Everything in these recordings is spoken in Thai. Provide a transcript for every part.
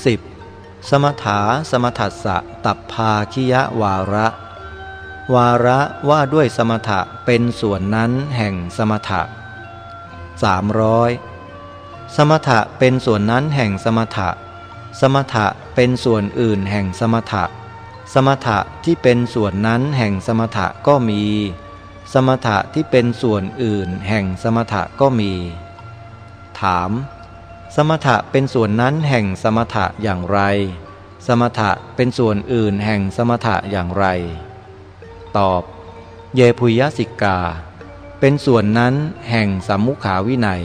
10. สมถาสมถัสสะตับภาคิยวาระ วาระว่าด้วยสมถะเป็นส่วนนั้นแห่งสมถะ 300 สมถะเป็นส่วนนั้นแห่งสมถะ สมถะเป็นส่วนอื่นแห่งสมถะ สมถะที่เป็นส่วนนั้นแห่งสมถะก็มี สมถะที่เป็นส่วนอื่นแห่งสมถะก็มี ถาม สมถะเป็นส่วนนั้นแห่งสมถะอย่างไร สมถะเป็นส่วนอื่นแห่งสมถะอย่างไร ตอบ เยพุยสิกา เป็นส่วนนั้นแห่งสัมมุขาวินัย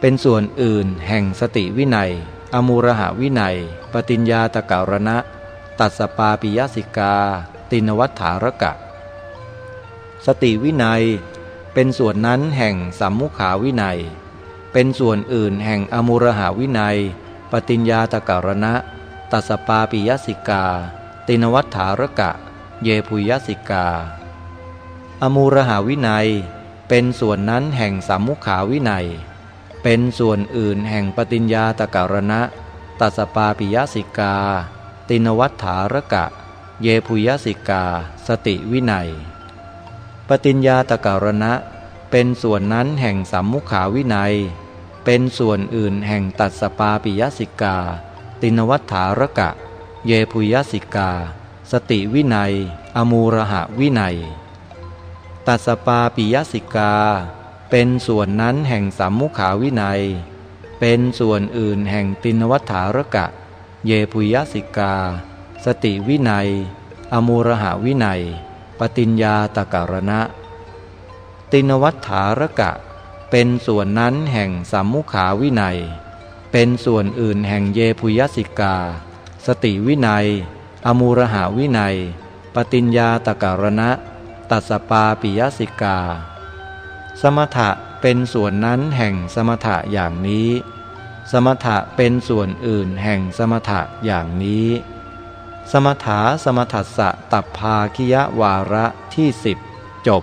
เป็นส่วนอื่นแห่งสติวินัย อมูรหาวินัย ปฏิญญาตะการณะ ตัสปาปิยสิกา ตินวัฏฐารกะ สติวินัย เป็นส่วนนั้นแห่งสัมมุขาวินัย เป็นส่วนอื่นแห่งอมุรหาวินัย ปฏิญญาตการณะ ตัสปาปิยสิกา ตินวัฏฐารกะ เยพุยสิกา อมูรหาวินัย เป็นส่วนนั้นแห่งสามุขาวินัย เป็นส่วนอื่นแห่งปฏิญญาตการณะ ตัสปาปิยสิกา ตินวัฏฐารกะ เยภุยยสิกา สติวินัย ปฏิญญาตกรณะ เป็นส่วนนั้นแห่งสัมมุขาวินัย เป็นส่วนอื่นแห่งตัสสปาปิยสิกา ติณวัตถารกะ เยภุยยสิกา สติวินัย อมูฬหวินัย ตัสสปาปิยสิกา เป็นส่วนนั้นแห่งสัมมุขาวินัย เป็นส่วนอื่นแห่งติณวัตถารกะ เยพุยสิกา สติวินัย อมูรหะวินัยปฏิญญาตการณะ ตินวัฏฐารกะ เป็นส่วนนั้นแห่งสัมมุขาวินัย เป็นส่วนอื่นแห่งเยพุยสิกา สติวินัย อมูรหาวินัยปฏิญญาตการณะ ตัสปาปิยสิกา สมถะเป็นส่วนนั้นแห่งสมถะอย่างนี้ สมถะเป็นส่วนอื่นแห่งสมถะอย่างนี้ สมถาสมถัสสะตับภาคิยวาระที่สิบจบ